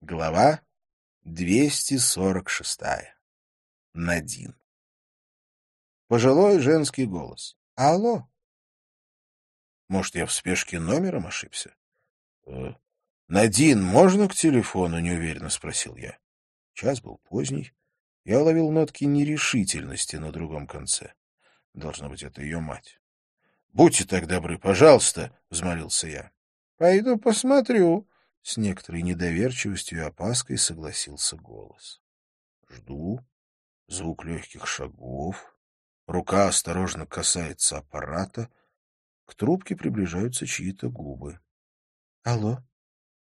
Глава 246. Надин. Пожилой женский голос. Алло. Может, я в спешке номером ошибся? Э, Надин, можно к телефону? неуверенно спросил я. Час был поздний. Я уловил нотки нерешительности на другом конце. Должно быть, это ее мать. «Будьте так добры, пожалуйста», — взмолился я. «Пойду посмотрю», с некоторой недоверчивостью и опаской согласился голос. Жду. Звук легких шагов. Рука осторожно касается аппарата. К трубке приближаются чьи-то губы. «Алло?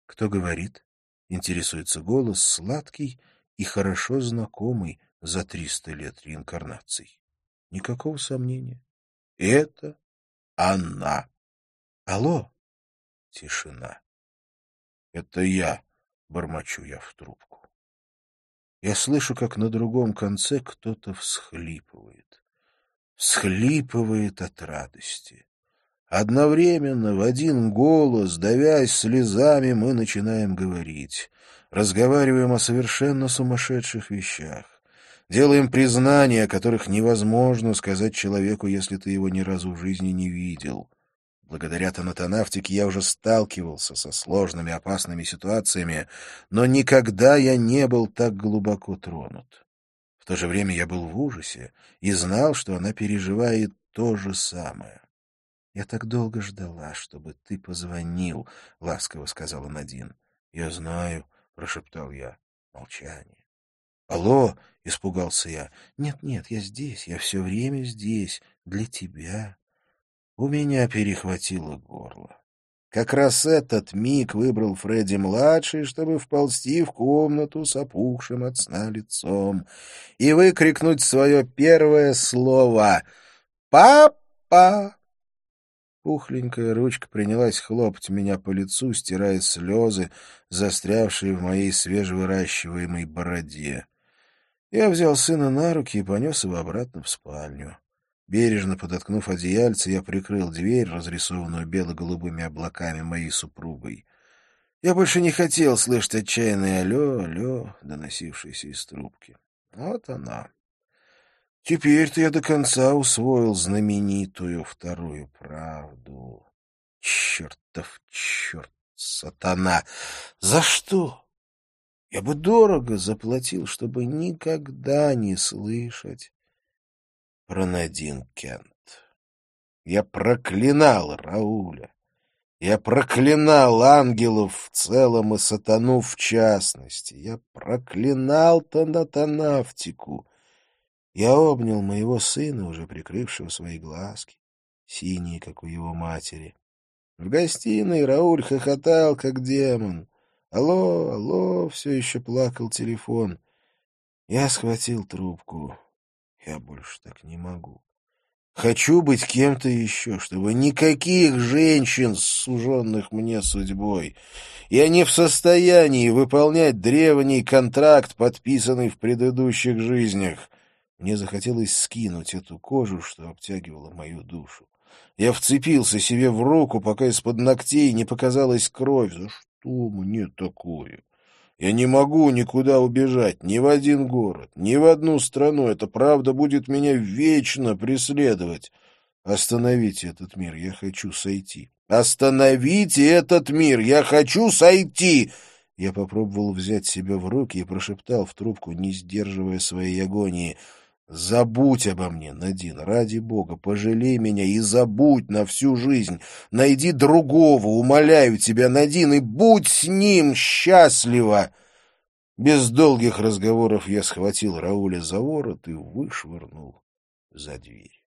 Кто говорит?» Интересуется голос, сладкий и хорошо знакомый за триста лет реинкарнаций. Никакого сомнения. Это она. «Алло?» Тишина. Это я, бормочу я в трубку. Я слышу, как на другом конце кто-то всхлипывает. Всхлипывает от радости. Одновременно, в один голос, давясь слезами, мы начинаем говорить. Разговариваем о совершенно сумасшедших вещах. Делаем признания, о которых невозможно сказать человеку, если ты его ни разу в жизни не видел. Благодаря тонатонавтике я уже сталкивался со сложными опасными ситуациями, но никогда я не был так глубоко тронут. В то же время я был в ужасе и знал, что она переживает то же самое. — Я так долго ждала, чтобы ты позвонил, — ласково сказала Надин. — Я знаю, — прошептал я. Молчание. — Алло, — испугался я. «Нет, — Нет-нет, я здесь, я все время здесь, для тебя. У меня перехватило горло. Как раз этот миг выбрал Фредди-младший, чтобы вползти в комнату с опухшим от сна лицом и выкрикнуть свое первое слово «Папа!». Пухленькая ручка принялась хлопать меня по лицу, стирая слезы, застрявшие в моей свежевыращиваемой бороде. Я взял сына на руки и понес его обратно в спальню. Бережно подоткнув одеяльце, я прикрыл дверь, разрисованную бело-голубыми облаками моей супругой. Я больше не хотел слышать отчаянное «алло, алло», доносившееся из трубки. Вот она. Теперь-то я до конца усвоил знаменитую вторую правду. Чертов черт, сатана! За что? Я бы дорого заплатил, чтобы никогда не слышать про Надин Кент. Я проклинал Рауля. Я проклинал ангелов в целом и сатану в частности. Я проклинал Танатанафтику. Я обнял моего сына, уже прикрывшего свои глазки, синие, как у его матери. В гостиной Рауль хохотал, как демон. «Алло, алло!» — все еще плакал телефон. Я схватил трубку. Я больше так не могу. Хочу быть кем-то еще, чтобы никаких женщин, суженных мне судьбой. Я не в состоянии выполнять древний контракт, подписанный в предыдущих жизнях. Мне захотелось скинуть эту кожу, что обтягивала мою душу. Я вцепился себе в руку, пока из-под ногтей не показалась кровь. За что мне такое? Я не могу никуда убежать, ни в один город, ни в одну страну. Эта правда будет меня вечно преследовать. Остановите этот мир, я хочу сойти. Остановите этот мир, я хочу сойти. Я попробовал взять себя в руки и прошептал в трубку, не сдерживая своей агонии. Забудь обо мне, Надин, ради бога, пожалей меня и забудь на всю жизнь. Найди другого, умоляю тебя, Надин, и будь с ним счастлива. Без долгих разговоров я схватил Рауля за ворот и вышвырнул за дверь.